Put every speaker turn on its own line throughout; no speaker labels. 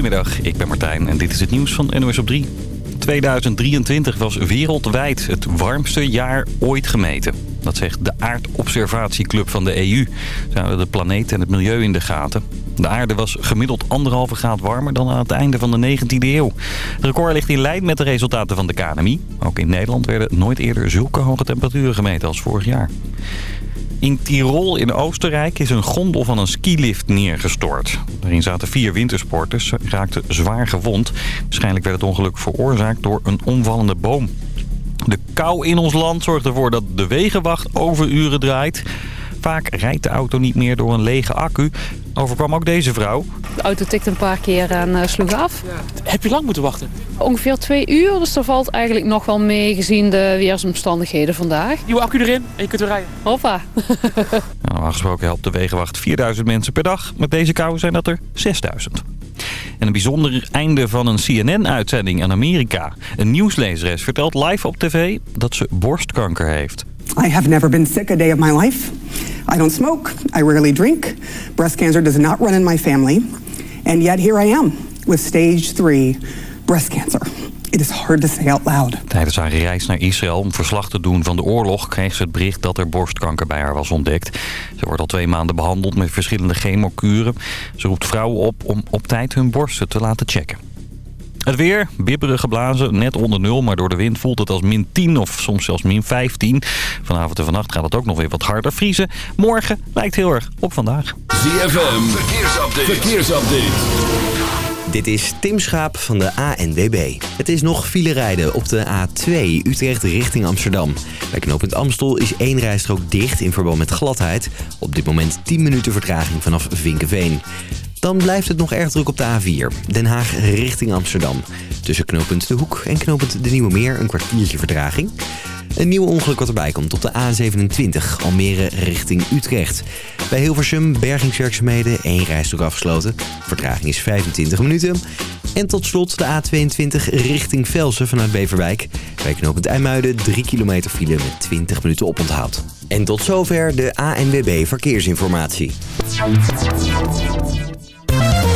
Goedemiddag, ik ben Martijn en dit is het nieuws van NOS op 3. 2023 was wereldwijd het warmste jaar ooit gemeten. Dat zegt de Aardobservatieclub van de EU. Ze houden de planeet en het milieu in de gaten. De aarde was gemiddeld anderhalve graad warmer dan aan het einde van de 19e eeuw. Het record ligt in lijn met de resultaten van de KNMI. Ook in Nederland werden nooit eerder zulke hoge temperaturen gemeten als vorig jaar. In Tirol in Oostenrijk is een gondel van een skilift neergestort. Daarin zaten vier wintersporters, raakten zwaar gewond. Waarschijnlijk werd het ongeluk veroorzaakt door een omvallende boom. De kou in ons land zorgt ervoor dat de wegenwacht overuren draait. Vaak rijdt de auto niet meer door een lege accu. Overkwam ook deze vrouw.
De auto tikte een paar keer en uh, sloeg af.
Heb je lang moeten wachten?
Ongeveer twee uur, dus dat valt eigenlijk nog wel mee gezien de weersomstandigheden vandaag.
Nieuwe accu erin en je kunt weer rijden.
Hoppa.
nou, normaal gesproken helpt de wegenwacht 4000 mensen per dag. Met deze kou zijn dat er 6000. En een bijzonder einde van een CNN-uitzending in Amerika. Een nieuwslezeres vertelt live op tv dat ze borstkanker heeft.
I have never been sick a day of my life. I don't smoke. I rarely drink. Breast cancer does not run in my family. And yet here I am with stage 3 breast cancer. It is hard to say out loud.
Tijdens haar reis naar Israël om verslag te doen van de oorlog... kreeg ze het bericht dat er borstkanker bij haar was ontdekt. Ze wordt al twee maanden behandeld met verschillende chemokuren. Ze roept vrouwen op om op tijd hun borsten te laten checken. Het weer, bibberig geblazen, net onder nul, maar door de wind voelt het als min 10 of soms zelfs min 15. Vanavond en vannacht gaat het ook nog weer wat harder vriezen. Morgen lijkt heel erg op vandaag.
ZFM, verkeersupdate. verkeersupdate.
Dit is Tim Schaap van de ANWB. Het is nog file rijden op de A2 Utrecht richting Amsterdam. Bij knooppunt Amstel is één rijstrook dicht in verband met gladheid. Op dit moment 10 minuten vertraging vanaf Vinkenveen. Dan blijft het nog erg druk op de A4. Den Haag richting Amsterdam. Tussen knooppunt De Hoek en knooppunt De Nieuwe Meer een kwartiertje vertraging. Een nieuw ongeluk wat erbij komt op de A27 Almere richting Utrecht. Bij Hilversum bergingswerkzaamheden één rijstrook afgesloten. Vertraging is 25 minuten. En tot slot de A22 richting Velsen vanuit Beverwijk. Bij knooppunt IJmuiden 3 kilometer file met 20 minuten oponthoud. En tot zover de ANWB Verkeersinformatie.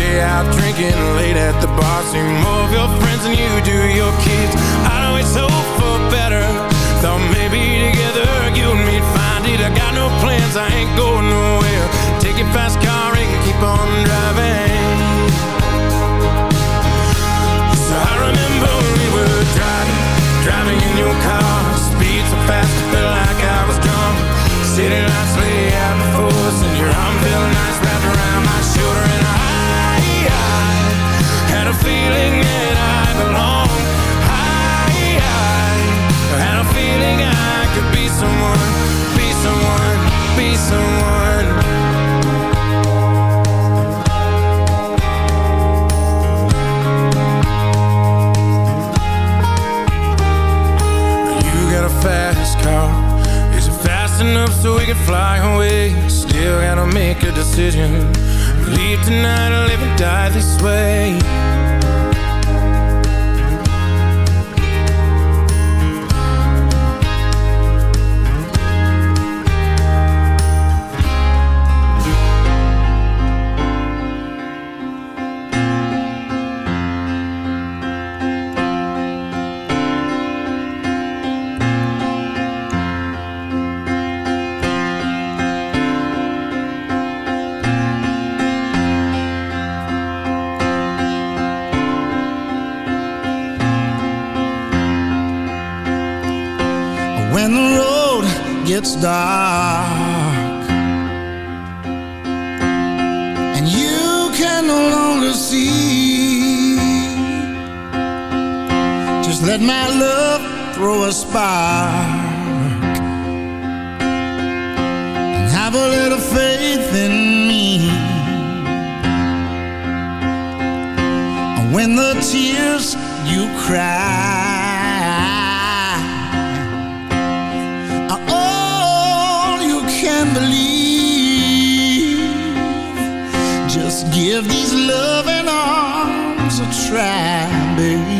Stay out drinking late at the bar. See more of your friends than you do your kids. I know it's hope for better. Thought maybe together you and me'd find it. I got no plans, I ain't going nowhere. Take your fast car and keep on driving.
believe. Just give these loving arms a try, baby.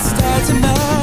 it's time to know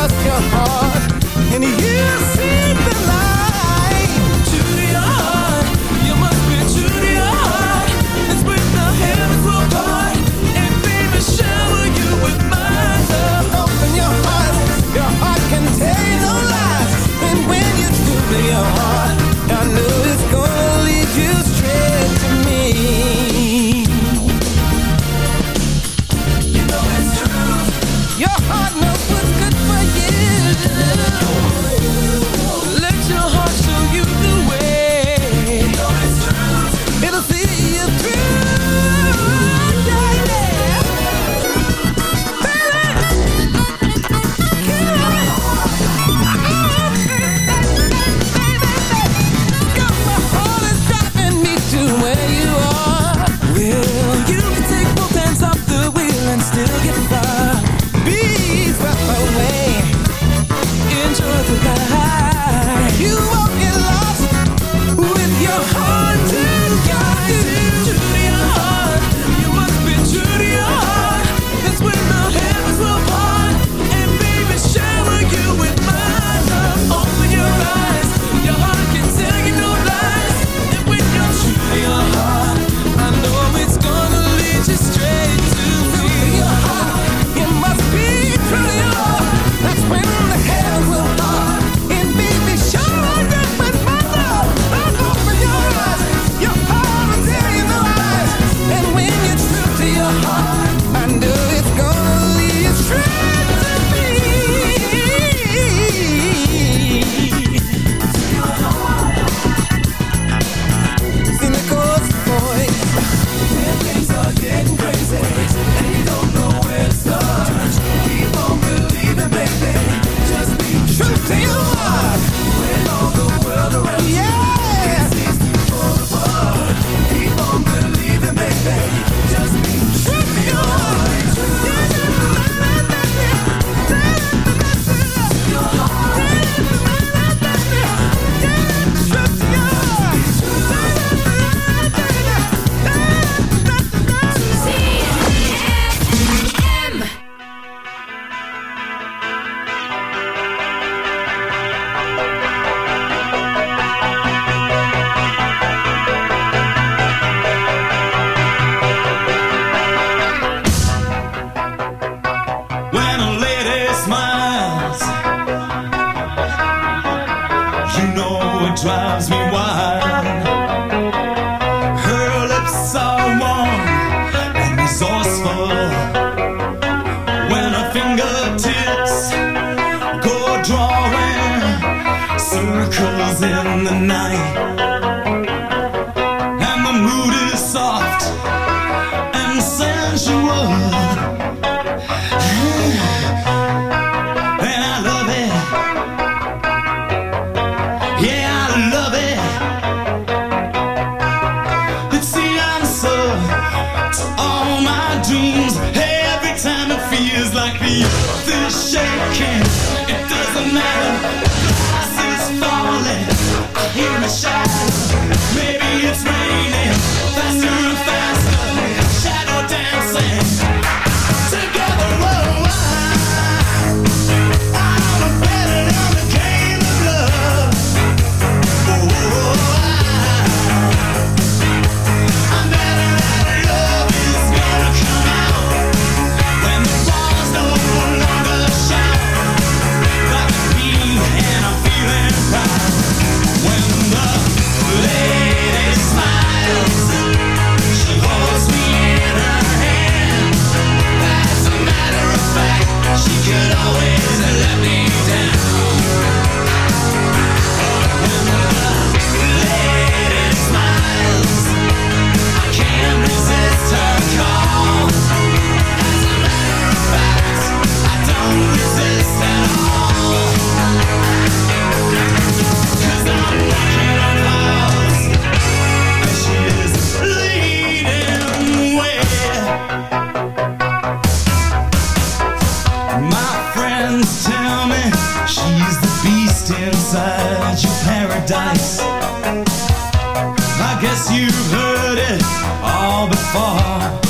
trust your heart know
it drives me wild. inside your paradise. I guess you've heard it all before.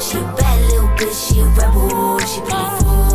She bad little bitch, she a rebel. She put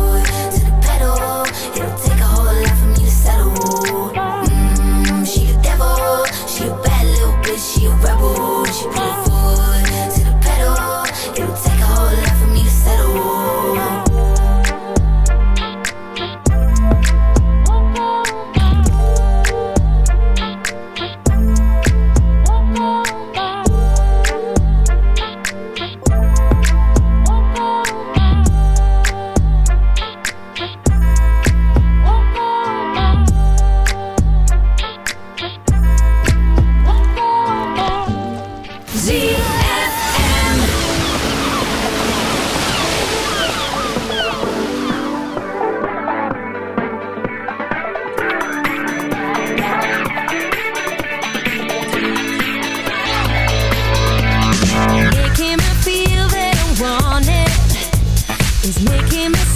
He's making me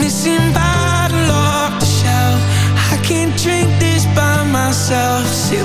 missing bottle off the shelf. I
can't drink this by myself. Sit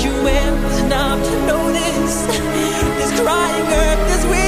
You ever stop to notice this crying earth, this weeping